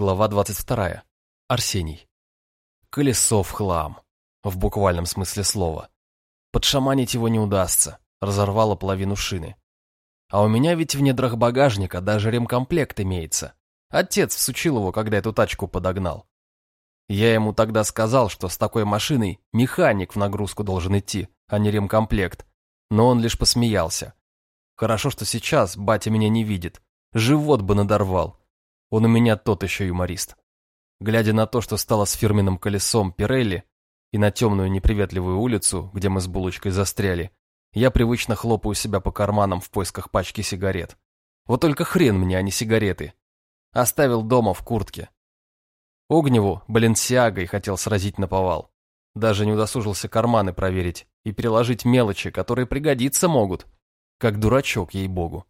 Глава 22. Арсений. Колесо в хлам. В буквальном смысле слова. Подшаманить его не удастся. Разорвало половину шины. А у меня ведь в недрах багажника даже ремкомплект имеется. Отец всучил его, когда эту тачку подогнал. Я ему тогда сказал, что с такой машиной механик в нагрузку должен идти, а не ремкомплект. Но он лишь посмеялся. Хорошо, что сейчас батя меня не видит. Живот бы надорвал. Он у меня тот еще юморист. Глядя на то, что стало с фирменным колесом Пирелли, и на темную неприветливую улицу, где мы с булочкой застряли, я привычно хлопаю себя по карманам в поисках пачки сигарет. Вот только хрен мне, а не сигареты. Оставил дома в куртке. Огневу Баленсиагой хотел сразить на повал. Даже не удосужился карманы проверить и переложить мелочи, которые пригодиться могут. Как дурачок, ей-богу.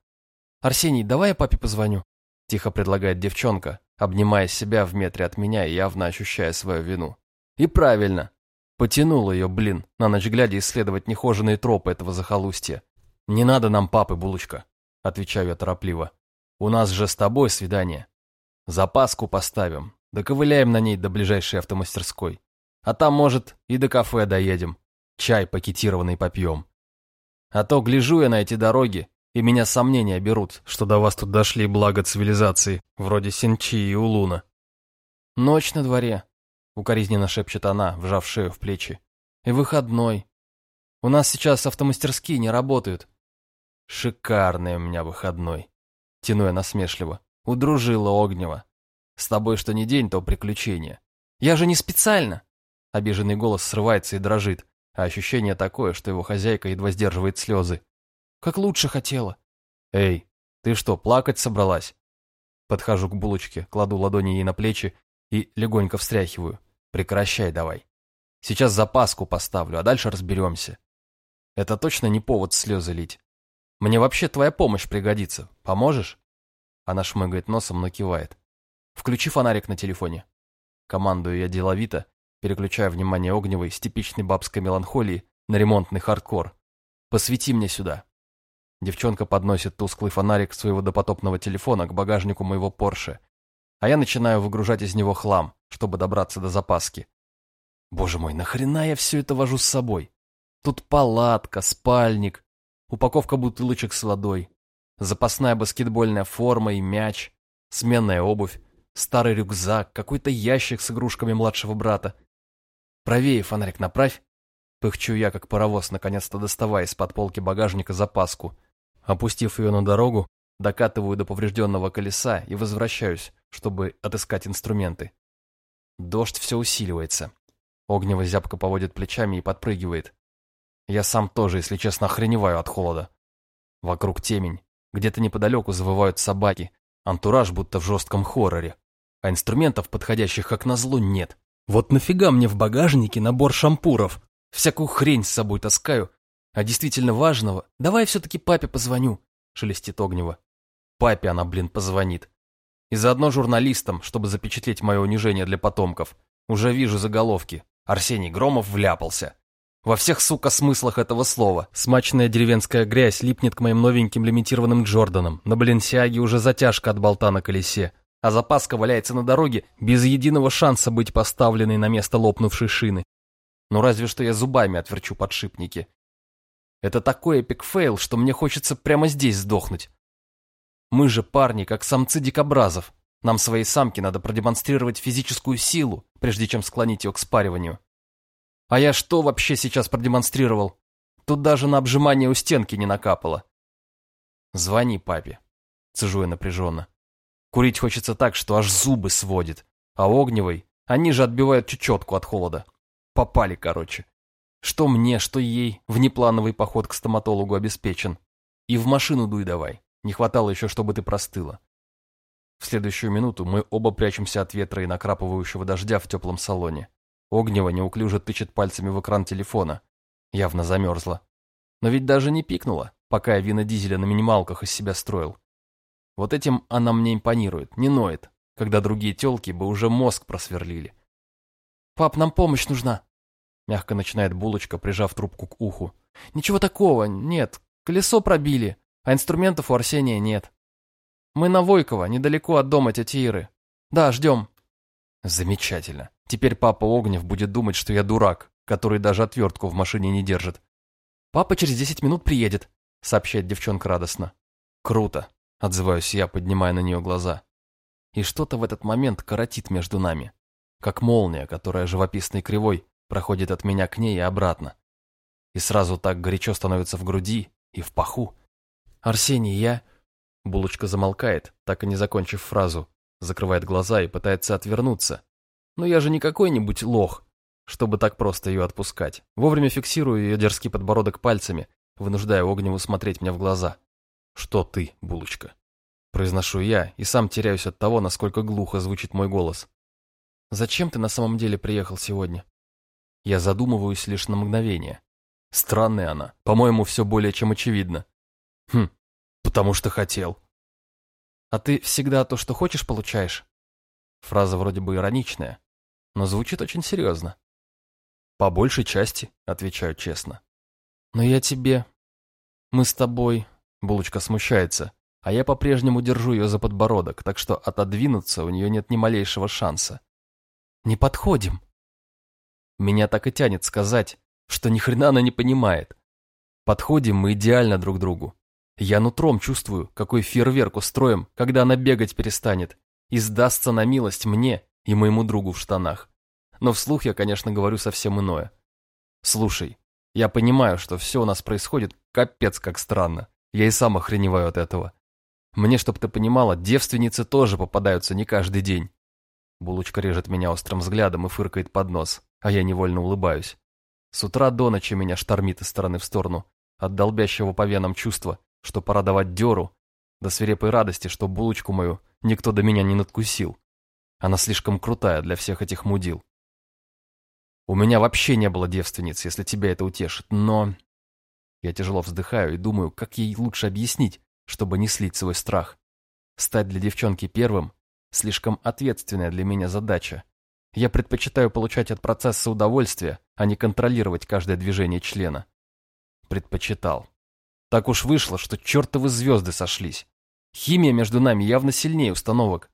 «Арсений, давай я папе позвоню?» Тихо предлагает девчонка, обнимая себя в метре от меня и явно ощущая свою вину. И правильно. Потянул ее, блин, на ночь глядя исследовать нехоженные тропы этого захолустья. «Не надо нам папы, булочка», — отвечаю я торопливо. «У нас же с тобой свидание. Запаску поставим, доковыляем на ней до ближайшей автомастерской. А там, может, и до кафе доедем. Чай пакетированный попьем. А то гляжу я на эти дороги и меня сомнения берут, что до вас тут дошли блага цивилизации, вроде Синчи и Улуна. Ночь на дворе, укоризненно шепчет она, вжав шею в плечи. И выходной. У нас сейчас автомастерские не работают. Шикарный у меня выходной. Тяну я насмешливо. Удружила Огнева. С тобой что не день, то приключение. Я же не специально. Обиженный голос срывается и дрожит, а ощущение такое, что его хозяйка едва сдерживает слезы. Как лучше хотела. Эй, ты что, плакать собралась? Подхожу к булочке, кладу ладони ей на плечи и легонько встряхиваю. Прекращай давай. Сейчас запаску поставлю, а дальше разберемся. Это точно не повод слезы лить. Мне вообще твоя помощь пригодится. Поможешь? Она шмыгает носом, но кивает. Включи фонарик на телефоне. Командую я деловито, переключая внимание огневой с типичной бабской меланхолии на ремонтный хардкор. Посвети мне сюда. Девчонка подносит тусклый фонарик своего допотопного телефона к багажнику моего Порше, а я начинаю выгружать из него хлам, чтобы добраться до запаски. Боже мой, нахрена я все это вожу с собой? Тут палатка, спальник, упаковка бутылочек с водой, запасная баскетбольная форма и мяч, сменная обувь, старый рюкзак, какой-то ящик с игрушками младшего брата. Правее фонарик направь. Пыхчу я, как паровоз, наконец-то доставая из-под полки багажника запаску — Опустив ее на дорогу, докатываю до поврежденного колеса и возвращаюсь, чтобы отыскать инструменты. Дождь все усиливается. Огнево зябко поводит плечами и подпрыгивает. Я сам тоже, если честно, охреневаю от холода. Вокруг темень. Где-то неподалеку завывают собаки. Антураж будто в жестком хорроре. А инструментов, подходящих как назло, нет. Вот нафига мне в багажнике набор шампуров? Всякую хрень с собой таскаю, а действительно важного, давай все-таки папе позвоню, шелестит Огнева. Папе она, блин, позвонит. И заодно журналистам, чтобы запечатлеть мое унижение для потомков. Уже вижу заголовки. Арсений Громов вляпался. Во всех, сука, смыслах этого слова. Смачная деревенская грязь липнет к моим новеньким лимитированным Джорданам. На Баленсиаге уже затяжка от болта на колесе. А запаска валяется на дороге без единого шанса быть поставленной на место лопнувшей шины. Ну разве что я зубами отверчу подшипники. Это такой epic fail, что мне хочется прямо здесь сдохнуть. Мы же парни, как самцы дикобразов. Нам своей самке надо продемонстрировать физическую силу, прежде чем склонить ее к спариванию. А я что вообще сейчас продемонстрировал? Тут даже на обжимание у стенки не накапало. Звони папе. Цежу я напряженно. Курить хочется так, что аж зубы сводит. А огневой, они же отбивают чечетку от холода. Попали, короче. Что мне, что ей, внеплановый поход к стоматологу обеспечен. И в машину дуй давай, не хватало еще, чтобы ты простыла. В следующую минуту мы оба прячемся от ветра и накрапывающего дождя в теплом салоне. Огнева неуклюже тычет пальцами в экран телефона. Явно замерзла. Но ведь даже не пикнула, пока я вина дизеля на минималках из себя строил. Вот этим она мне импонирует, не ноет, когда другие телки бы уже мозг просверлили. «Пап, нам помощь нужна!» Мягко начинает булочка, прижав трубку к уху. «Ничего такого, нет. Колесо пробили, а инструментов у Арсения нет. Мы на Войково, недалеко от дома тети Иры. Да, ждем. Замечательно. Теперь папа Огнев будет думать, что я дурак, который даже отвертку в машине не держит. Папа через десять минут приедет, сообщает девчонка радостно. Круто, отзываюсь я, поднимая на нее глаза. И что-то в этот момент коротит между нами, как молния, которая живописной кривой проходит от меня к ней и обратно. И сразу так горячо становится в груди и в паху. Арсений, я... Булочка замолкает, так и не закончив фразу, закрывает глаза и пытается отвернуться. Но я же не какой-нибудь лох, чтобы так просто ее отпускать. Вовремя фиксирую ее дерзкий подбородок пальцами, вынуждая Огневу смотреть мне в глаза. «Что ты, булочка?» Произношу я и сам теряюсь от того, насколько глухо звучит мой голос. «Зачем ты на самом деле приехал сегодня?» Я задумываюсь лишь на мгновение. Странная она, по-моему, все более чем очевидно. Хм, потому что хотел. А ты всегда то, что хочешь, получаешь? Фраза вроде бы ироничная, но звучит очень серьезно. По большей части, отвечаю честно. Но я тебе... Мы с тобой... Булочка смущается, а я по-прежнему держу ее за подбородок, так что отодвинуться у нее нет ни малейшего шанса. Не подходим. Меня так и тянет сказать, что ни хрена она не понимает. Подходим мы идеально друг другу. Я нутром чувствую, какой фейерверк устроим, когда она бегать перестанет и сдастся на милость мне и моему другу в штанах. Но вслух я, конечно, говорю совсем иное. Слушай, я понимаю, что все у нас происходит капец как странно. Я и сам охреневаю от этого. Мне, чтоб ты понимала, девственницы тоже попадаются не каждый день. Булочка режет меня острым взглядом и фыркает под нос, а я невольно улыбаюсь. С утра до ночи меня штормит из стороны в сторону, от долбящего по венам чувства, что пора давать дёру, до свирепой радости, что булочку мою никто до меня не надкусил. Она слишком крутая для всех этих мудил. У меня вообще не было девственниц, если тебя это утешит, но... Я тяжело вздыхаю и думаю, как ей лучше объяснить, чтобы не слить свой страх. Стать для девчонки первым – слишком ответственная для меня задача. Я предпочитаю получать от процесса удовольствие, а не контролировать каждое движение члена. Предпочитал. Так уж вышло, что чертовы звезды сошлись. Химия между нами явно сильнее установок.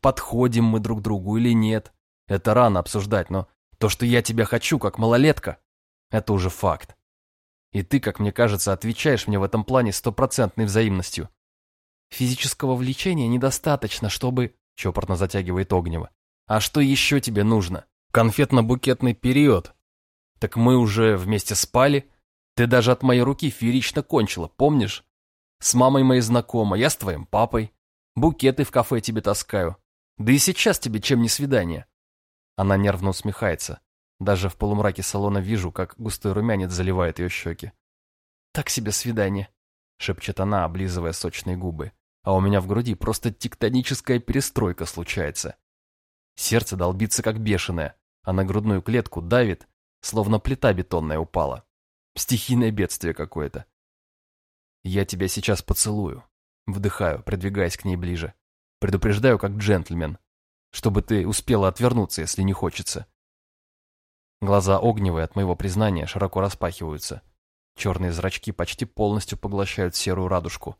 Подходим мы друг другу или нет, это рано обсуждать, но то, что я тебя хочу, как малолетка, это уже факт. И ты, как мне кажется, отвечаешь мне в этом плане стопроцентной взаимностью. Физического влечения недостаточно, чтобы... Чопорно затягивает Огнева. А что еще тебе нужно? Конфетно-букетный период. Так мы уже вместе спали. Ты даже от моей руки феерично кончила, помнишь? С мамой моей знакома, я с твоим папой. Букеты в кафе тебе таскаю. Да и сейчас тебе чем не свидание. Она нервно усмехается. Даже в полумраке салона вижу, как густой румянец заливает ее щеки. «Так себе свидание», — шепчет она, облизывая сочные губы. А у меня в груди просто тектоническая перестройка случается. Сердце долбится как бешеное, а на грудную клетку давит, словно плита бетонная упала. Стихийное бедствие какое-то. Я тебя сейчас поцелую. Вдыхаю, придвигаясь к ней ближе. Предупреждаю, как джентльмен, чтобы ты успела отвернуться, если не хочется. Глаза огневые от моего признания широко распахиваются. Черные зрачки почти полностью поглощают серую радужку.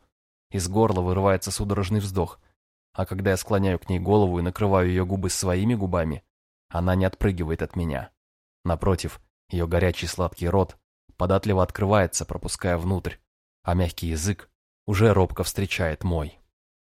Из горла вырывается судорожный вздох. А когда я склоняю к ней голову и накрываю ее губы своими губами, она не отпрыгивает от меня. Напротив, ее горячий сладкий рот податливо открывается, пропуская внутрь, а мягкий язык уже робко встречает мой.